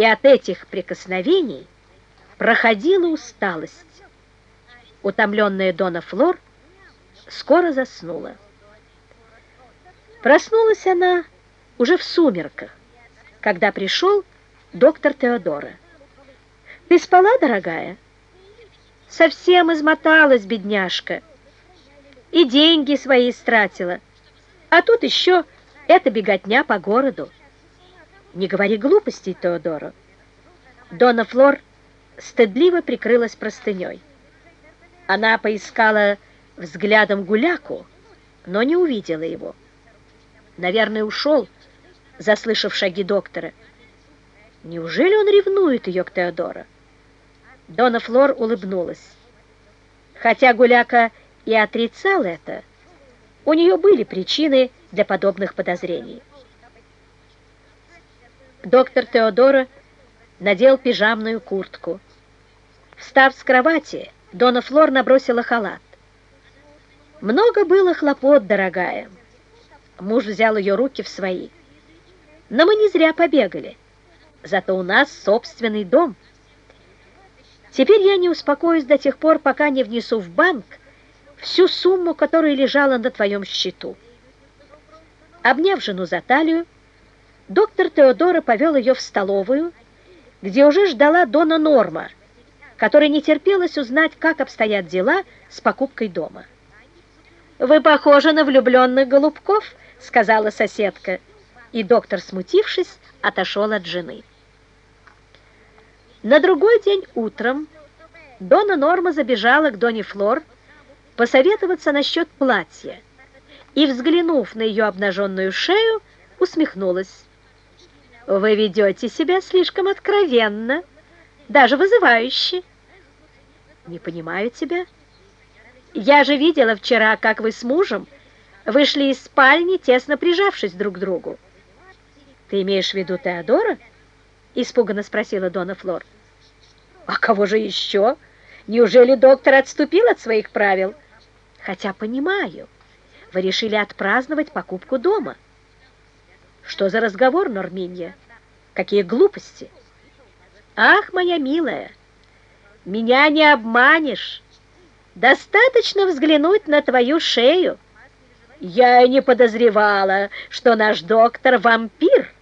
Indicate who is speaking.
Speaker 1: и от этих прикосновений проходила усталость. Утомленная Дона Флор скоро заснула. Проснулась она уже в сумерках, когда пришел доктор Теодора. «Ты спала, дорогая?» «Совсем измоталась, бедняжка, и деньги свои истратила, а тут еще эта беготня по городу». «Не говори глупостей, Теодоро». Дона Флор стыдливо прикрылась простыней. Она поискала взглядом гуляку, но не увидела его. Наверное, ушел, заслышав шаги доктора. Неужели он ревнует ее к Теодора? Дона Флор улыбнулась. Хотя Гуляка и отрицал это, у нее были причины для подобных подозрений. Доктор Теодора надел пижамную куртку. Встав с кровати, Дона Флор набросила халат. «Много было хлопот, дорогая». Муж взял ее руки в свои. «Но мы не зря побегали. Зато у нас собственный дом. Теперь я не успокоюсь до тех пор, пока не внесу в банк всю сумму, которая лежала на твоем счету». Обняв жену за талию, доктор Теодора повел ее в столовую, где уже ждала Дона Норма, которой не терпелось узнать, как обстоят дела с покупкой дома. «Вы похожи на влюбленных голубков», — сказала соседка, и доктор, смутившись, отошел от жены. На другой день утром Дона Норма забежала к Доне Флор посоветоваться насчет платья и, взглянув на ее обнаженную шею, усмехнулась. Вы ведете себя слишком откровенно, даже вызывающе. Не понимаю тебя. Я же видела вчера, как вы с мужем вышли из спальни, тесно прижавшись друг к другу. Ты имеешь в виду Теодора? Испуганно спросила Дона Флор. А кого же еще? Неужели доктор отступил от своих правил? Хотя понимаю, вы решили отпраздновать покупку дома. Что за разговор, Норминья? Какие глупости! Ах, моя милая, меня не обманешь. Достаточно взглянуть на твою шею. Я и не подозревала, что наш доктор вампир.